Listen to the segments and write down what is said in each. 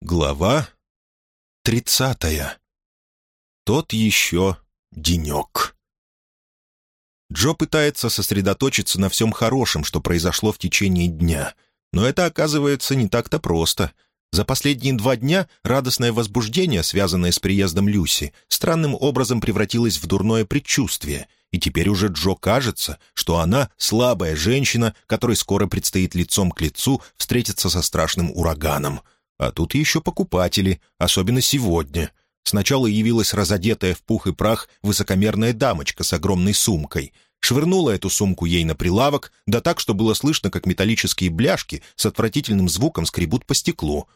Глава тридцатая. Тот еще денек. Джо пытается сосредоточиться на всем хорошем, что произошло в течение дня. Но это оказывается не так-то просто. За последние два дня радостное возбуждение, связанное с приездом Люси, странным образом превратилось в дурное предчувствие, и теперь уже Джо кажется, что она слабая женщина, которой скоро предстоит лицом к лицу встретиться со страшным ураганом — а тут еще покупатели, особенно сегодня. Сначала явилась разодетая в пух и прах высокомерная дамочка с огромной сумкой. Швырнула эту сумку ей на прилавок, да так, что было слышно, как металлические бляшки с отвратительным звуком скребут по стеклу.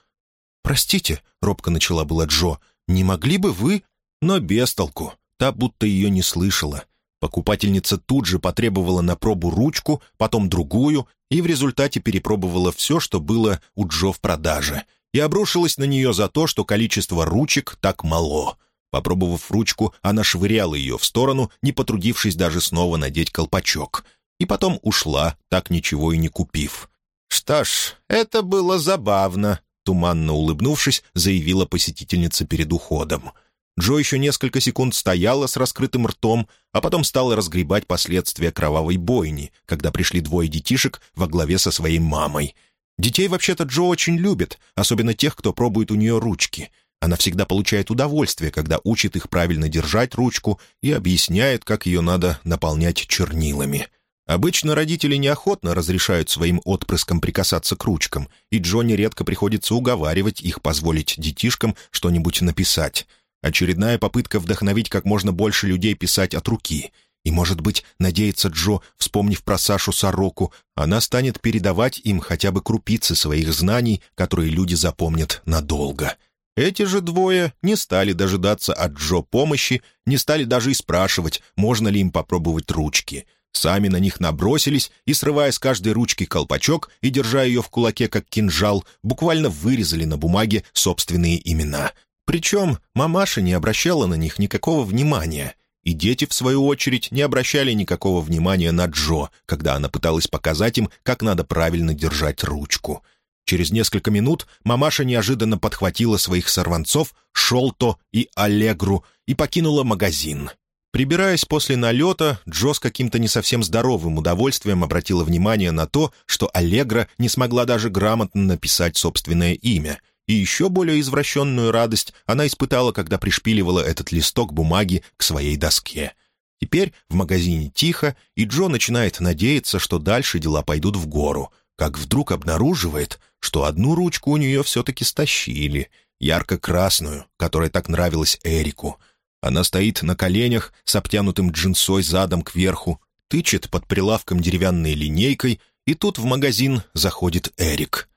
«Простите», — робко начала была Джо, — «не могли бы вы...» Но без толку. Та будто ее не слышала. Покупательница тут же потребовала на пробу ручку, потом другую, и в результате перепробовала все, что было у Джо в продаже — и обрушилась на нее за то, что количество ручек так мало. Попробовав ручку, она швыряла ее в сторону, не потрудившись даже снова надеть колпачок. И потом ушла, так ничего и не купив. «Что ж, это было забавно», — туманно улыбнувшись, заявила посетительница перед уходом. Джо еще несколько секунд стояла с раскрытым ртом, а потом стала разгребать последствия кровавой бойни, когда пришли двое детишек во главе со своей мамой — Детей вообще-то Джо очень любит, особенно тех, кто пробует у нее ручки. Она всегда получает удовольствие, когда учит их правильно держать ручку и объясняет, как ее надо наполнять чернилами. Обычно родители неохотно разрешают своим отпрыскам прикасаться к ручкам, и Джо нередко приходится уговаривать их позволить детишкам что-нибудь написать. Очередная попытка вдохновить как можно больше людей писать от руки — и, может быть, надеется Джо, вспомнив про Сашу Сороку, она станет передавать им хотя бы крупицы своих знаний, которые люди запомнят надолго. Эти же двое не стали дожидаться от Джо помощи, не стали даже и спрашивать, можно ли им попробовать ручки. Сами на них набросились и, срывая с каждой ручки колпачок и держа ее в кулаке как кинжал, буквально вырезали на бумаге собственные имена. Причем мамаша не обращала на них никакого внимания — и дети, в свою очередь, не обращали никакого внимания на Джо, когда она пыталась показать им, как надо правильно держать ручку. Через несколько минут мамаша неожиданно подхватила своих сорванцов, Шолто и Аллегру, и покинула магазин. Прибираясь после налета, Джо с каким-то не совсем здоровым удовольствием обратила внимание на то, что Аллегра не смогла даже грамотно написать собственное имя — и еще более извращенную радость она испытала, когда пришпиливала этот листок бумаги к своей доске. Теперь в магазине тихо, и Джо начинает надеяться, что дальше дела пойдут в гору, как вдруг обнаруживает, что одну ручку у нее все-таки стащили, ярко-красную, которая так нравилась Эрику. Она стоит на коленях с обтянутым джинсой задом кверху, тычет под прилавком деревянной линейкой, и тут в магазин заходит Эрик.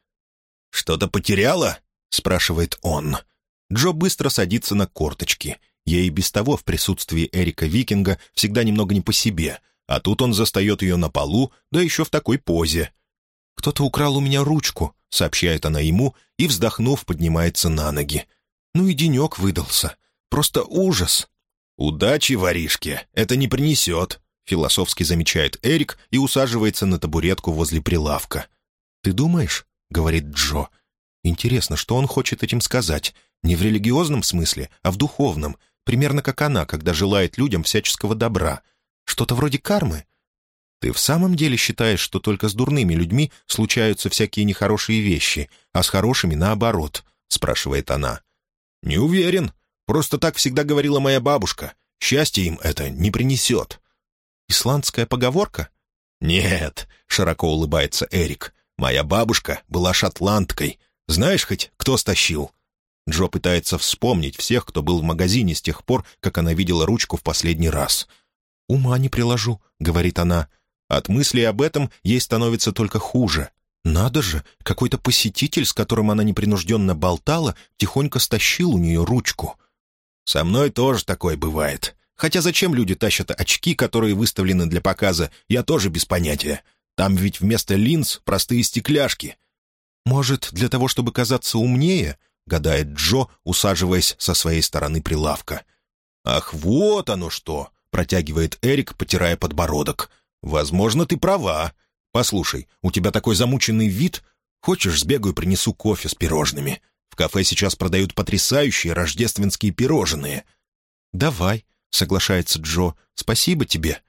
«Что-то потеряла?» Спрашивает он. Джо быстро садится на корточки. Ей без того в присутствии Эрика Викинга всегда немного не по себе, а тут он застает ее на полу, да еще в такой позе. «Кто-то украл у меня ручку», — сообщает она ему, и, вздохнув, поднимается на ноги. «Ну и денек выдался. Просто ужас». «Удачи, воришке, это не принесет», — философски замечает Эрик и усаживается на табуретку возле прилавка. «Ты думаешь?» — говорит Джо. Интересно, что он хочет этим сказать? Не в религиозном смысле, а в духовном, примерно как она, когда желает людям всяческого добра. Что-то вроде кармы? Ты в самом деле считаешь, что только с дурными людьми случаются всякие нехорошие вещи, а с хорошими наоборот?» — спрашивает она. «Не уверен. Просто так всегда говорила моя бабушка. Счастье им это не принесет». «Исландская поговорка?» «Нет», — широко улыбается Эрик. «Моя бабушка была шотландкой, знаешь хоть, кто стащил?» Джо пытается вспомнить всех, кто был в магазине с тех пор, как она видела ручку в последний раз. «Ума не приложу», — говорит она. От мысли об этом ей становится только хуже. Надо же, какой-то посетитель, с которым она непринужденно болтала, тихонько стащил у нее ручку. «Со мной тоже такое бывает. Хотя зачем люди тащат очки, которые выставлены для показа, я тоже без понятия. Там ведь вместо линз простые стекляшки. «Может, для того, чтобы казаться умнее?» — гадает Джо, усаживаясь со своей стороны прилавка. «Ах, вот оно что!» — протягивает Эрик, потирая подбородок. «Возможно, ты права. Послушай, у тебя такой замученный вид. Хочешь, сбегаю принесу кофе с пирожными? В кафе сейчас продают потрясающие рождественские пирожные». «Давай», — соглашается Джо. «Спасибо тебе».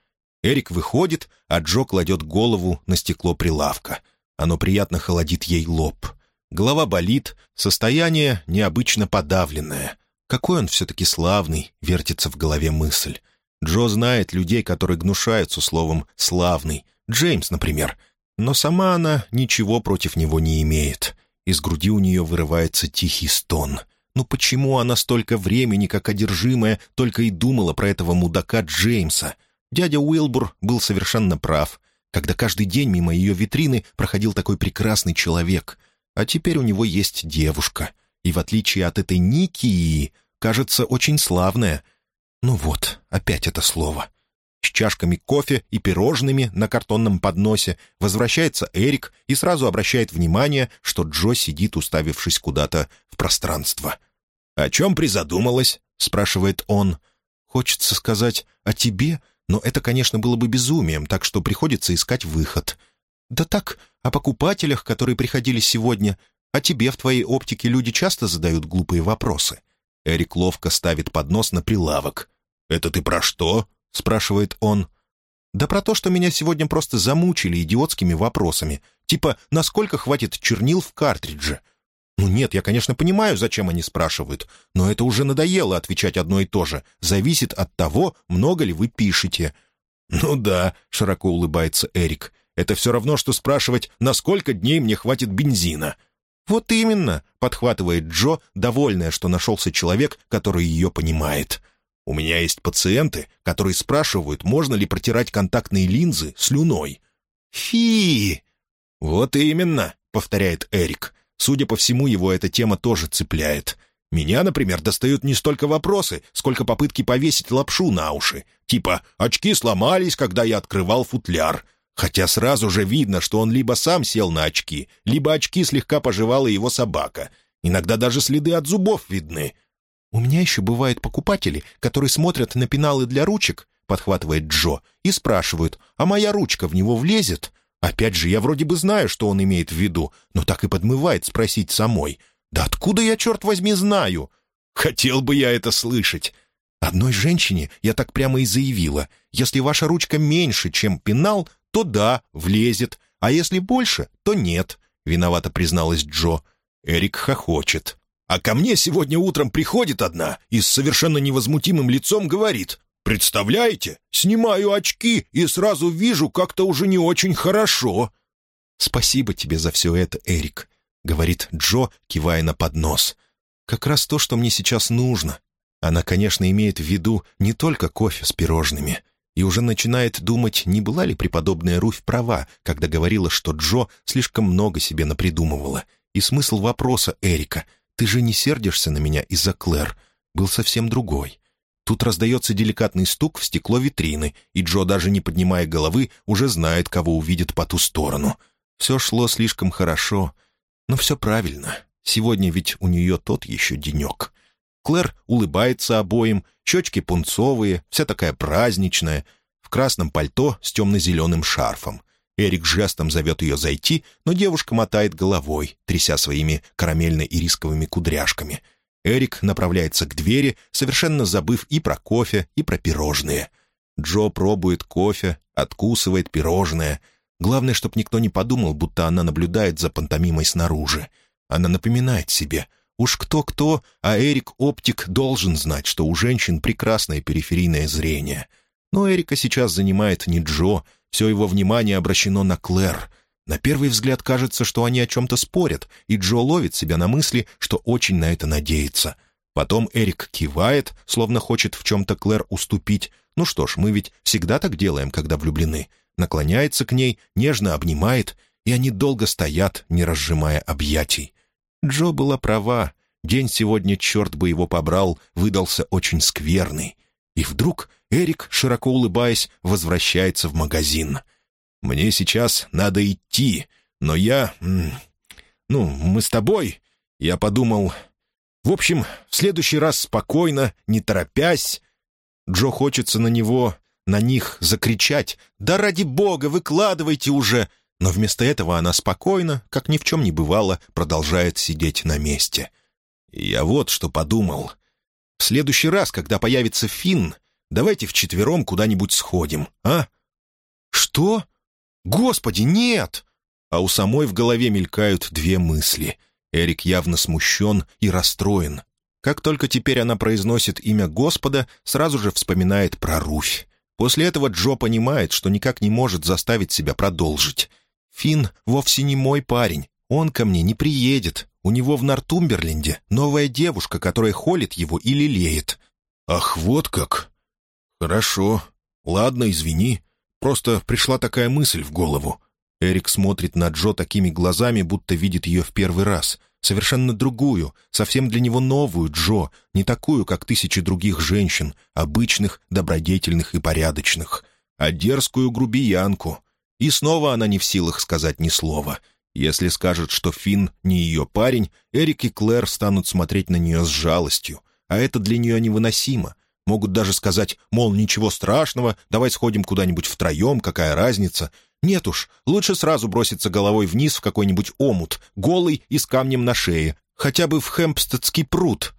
Эрик выходит, а Джо кладет голову на стекло прилавка. Оно приятно холодит ей лоб. Голова болит, состояние необычно подавленное. Какой он все-таки славный, вертится в голове мысль. Джо знает людей, которые гнушаются словом «славный». Джеймс, например. Но сама она ничего против него не имеет. Из груди у нее вырывается тихий стон. Ну почему она столько времени, как одержимая, только и думала про этого мудака Джеймса? Дядя Уилбур был совершенно прав, когда каждый день мимо ее витрины проходил такой прекрасный человек. А теперь у него есть девушка. И в отличие от этой Никии, кажется, очень славная. Ну вот, опять это слово. С чашками кофе и пирожными на картонном подносе возвращается Эрик и сразу обращает внимание, что Джо сидит, уставившись куда-то в пространство. «О чем призадумалась?» — спрашивает он. «Хочется сказать о тебе, но это, конечно, было бы безумием, так что приходится искать выход. Да так, о покупателях, которые приходили сегодня. О тебе в твоей оптике люди часто задают глупые вопросы. Эрик ловко ставит поднос на прилавок. «Это ты про что?» — спрашивает он. «Да про то, что меня сегодня просто замучили идиотскими вопросами. Типа, насколько хватит чернил в картридже?» «Ну нет, я, конечно, понимаю, зачем они спрашивают, но это уже надоело отвечать одно и то же. Зависит от того, много ли вы пишете». «Ну да», — широко улыбается Эрик. «Это все равно, что спрашивать, на сколько дней мне хватит бензина». «Вот именно», — подхватывает Джо, довольная, что нашелся человек, который ее понимает. «У меня есть пациенты, которые спрашивают, можно ли протирать контактные линзы слюной». «Фи!» «Вот именно», — повторяет Эрик. Судя по всему, его эта тема тоже цепляет. Меня, например, достают не столько вопросы, сколько попытки повесить лапшу на уши. Типа «очки сломались, когда я открывал футляр». Хотя сразу же видно, что он либо сам сел на очки, либо очки слегка пожевала его собака. Иногда даже следы от зубов видны. «У меня еще бывают покупатели, которые смотрят на пеналы для ручек», — подхватывает Джо, и спрашивают, «а моя ручка в него влезет?» Опять же, я вроде бы знаю, что он имеет в виду, но так и подмывает спросить самой. «Да откуда я, черт возьми, знаю?» «Хотел бы я это слышать!» Одной женщине я так прямо и заявила. «Если ваша ручка меньше, чем пенал, то да, влезет, а если больше, то нет», — виновато призналась Джо. Эрик хохочет. «А ко мне сегодня утром приходит одна и с совершенно невозмутимым лицом говорит, Представляете? Снимаю очки и сразу вижу как-то уже не очень хорошо». «Спасибо тебе за все это, Эрик», — говорит Джо, кивая на поднос. «Как раз то, что мне сейчас нужно». Она, конечно, имеет в виду не только кофе с пирожными, и уже начинает думать, не была ли преподобная Руфь права, когда говорила, что Джо слишком много себе напридумывала. И смысл вопроса Эрика «Ты же не сердишься на меня из-за Клэр?» был совсем другой. Тут раздается деликатный стук в стекло витрины, и Джо, даже не поднимая головы, уже знает, кого увидит по ту сторону. Все шло слишком хорошо, но все правильно. Сегодня ведь у нее тот еще денек. Клэр улыбается обоим, щечки пунцовые, вся такая праздничная, в красном пальто с темно-зеленым шарфом. Эрик жестом зовет ее зайти, но девушка мотает головой, тряся своими карамельно-ирисковыми кудряшками — Эрик направляется к двери, совершенно забыв и про кофе, и про пирожные. Джо пробует кофе, откусывает пирожное. Главное, чтоб никто не подумал, будто она наблюдает за пантомимой снаружи. Она напоминает себе. Уж кто-кто, а Эрик-оптик должен знать, что у женщин прекрасное периферийное зрение. Но Эрика сейчас занимает не Джо, все его внимание обращено на Клэр — на первый взгляд кажется, что они о чем-то спорят, и Джо ловит себя на мысли, что очень на это надеется. Потом Эрик кивает, словно хочет в чем-то Клэр уступить. Ну что ж, мы ведь всегда так делаем, когда влюблены. Наклоняется к ней, нежно обнимает, и они долго стоят, не разжимая объятий. Джо была права. День сегодня, черт бы его побрал, выдался очень скверный. И вдруг Эрик, широко улыбаясь, возвращается в магазин — мне сейчас надо идти, но я... Ну, мы с тобой...» Я подумал... В общем, в следующий раз спокойно, не торопясь. Джо хочется на него, на них закричать. «Да ради бога, выкладывайте уже!» Но вместо этого она спокойно, как ни в чем не бывало, продолжает сидеть на месте. Я вот что подумал. В следующий раз, когда появится Финн, давайте вчетвером куда-нибудь сходим, а?» «Что? Господи, нет!» А у самой в голове мелькают две мысли. Эрик явно смущен и расстроен. Как только теперь она произносит имя Господа, сразу же вспоминает про Руфь. После этого Джо понимает, что никак не может заставить себя продолжить. «Финн вовсе не мой парень. Он ко мне не приедет. У него в Нортумберленде новая девушка, которая холит его и лелеет». «Ах, вот как! Хорошо. Ладно, извини. Просто пришла такая мысль в голову». Эрик смотрит на Джо такими глазами, будто видит ее в первый раз. Совершенно другую, совсем для него новую Джо, не такую, как тысячи других женщин, обычных, добродетельных и порядочных, а дерзкую грубиянку. И снова она не в силах сказать ни слова. Если скажет, что Финн не ее парень, Эрик и Клэр станут смотреть на нее с жалостью, а это для нее невыносимо. Могут даже сказать, мол, ничего страшного, давай сходим куда-нибудь втроем, какая разница. Нет уж, лучше сразу броситься головой вниз в какой-нибудь омут, голый и с камнем на шее, хотя бы в Хэмпстедский пруд.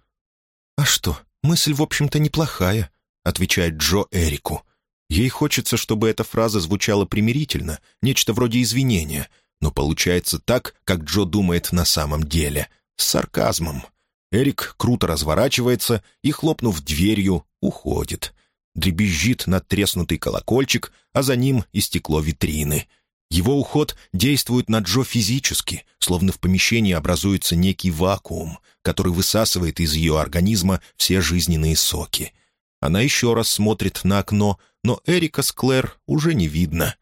«А что, мысль, в общем-то, неплохая», — отвечает Джо Эрику. Ей хочется, чтобы эта фраза звучала примирительно, нечто вроде извинения, но получается так, как Джо думает на самом деле, с сарказмом. Эрик круто разворачивается и, хлопнув дверью, уходит. Дребезжит надтреснутый колокольчик, а за ним и стекло витрины. Его уход действует на Джо физически, словно в помещении образуется некий вакуум, который высасывает из ее организма все жизненные соки. Она еще раз смотрит на окно, но Эрика с Клэр уже не видно.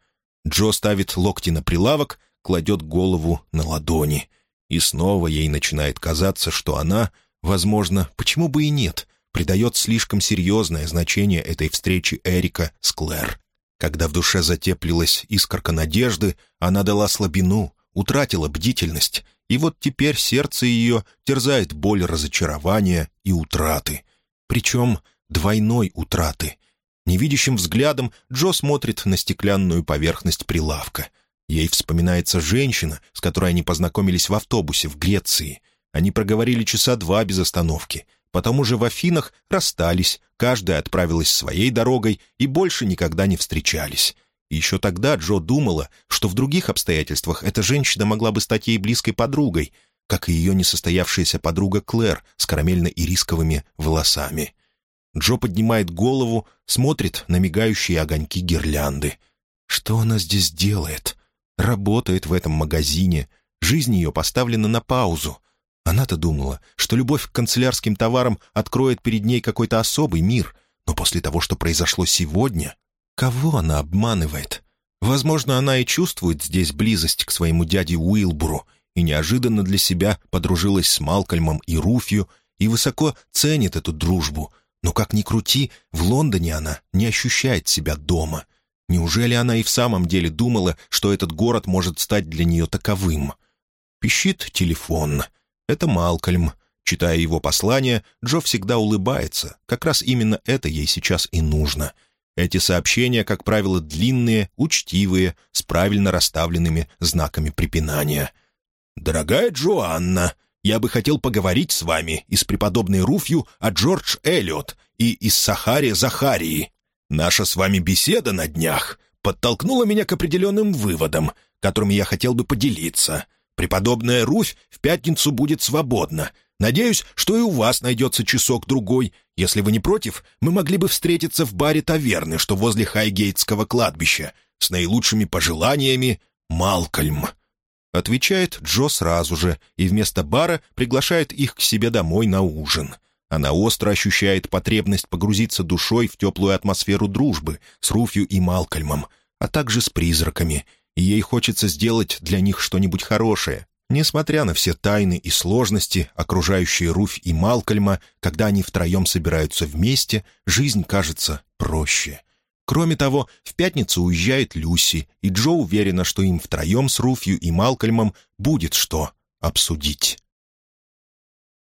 Джо ставит локти на прилавок, кладет голову на ладони. И снова ей начинает казаться, что она, возможно, почему бы и нет, придает слишком серьезное значение этой встрече Эрика с Клэр. Когда в душе затеплилась искорка надежды, она дала слабину, утратила бдительность, и вот теперь сердце ее терзает боль разочарования и утраты. Причем двойной утраты. Невидящим взглядом Джо смотрит на стеклянную поверхность прилавка. Ей вспоминается женщина, с которой они познакомились в автобусе в Греции. Они проговорили часа два без остановки. Потом уже в Афинах расстались, каждая отправилась своей дорогой и больше никогда не встречались. Еще тогда Джо думала, что в других обстоятельствах эта женщина могла бы стать ей близкой подругой, как и ее несостоявшаяся подруга Клэр с карамельно-ирисковыми волосами. Джо поднимает голову, смотрит на мигающие огоньки гирлянды. Что она здесь делает? Работает в этом магазине. Жизнь ее поставлена на паузу. Она-то думала, что любовь к канцелярским товарам откроет перед ней какой-то особый мир, но после того, что произошло сегодня, кого она обманывает? Возможно, она и чувствует здесь близость к своему дяде Уилбуру и неожиданно для себя подружилась с Малкольмом и Руфью и высоко ценит эту дружбу, но как ни крути, в Лондоне она не ощущает себя дома. Неужели она и в самом деле думала, что этот город может стать для нее таковым? Пищит телефон — это Малкольм. Читая его послание, Джо всегда улыбается. Как раз именно это ей сейчас и нужно. Эти сообщения, как правило, длинные, учтивые, с правильно расставленными знаками препинания. «Дорогая Джоанна, я бы хотел поговорить с вами из преподобной Руфью о Джордж Эллиот и из Сахари Захарии. Наша с вами беседа на днях подтолкнула меня к определенным выводам, которыми я хотел бы поделиться. Преподобная Руфь в пятницу будет свободна. Надеюсь, что и у вас найдется часок-другой. Если вы не против, мы могли бы встретиться в баре таверны, что возле Хайгейтского кладбища. С наилучшими пожеланиями, Малкольм». Отвечает Джо сразу же, и вместо бара приглашает их к себе домой на ужин. Она остро ощущает потребность погрузиться душой в теплую атмосферу дружбы с Руфью и Малкольмом, а также с призраками, и ей хочется сделать для них что-нибудь хорошее. Несмотря на все тайны и сложности, окружающие Руфь и Малкольма, когда они втроем собираются вместе, жизнь кажется проще. Кроме того, в пятницу уезжает Люси, и Джо уверена, что им втроем с Руфью и Малкольмом будет что обсудить.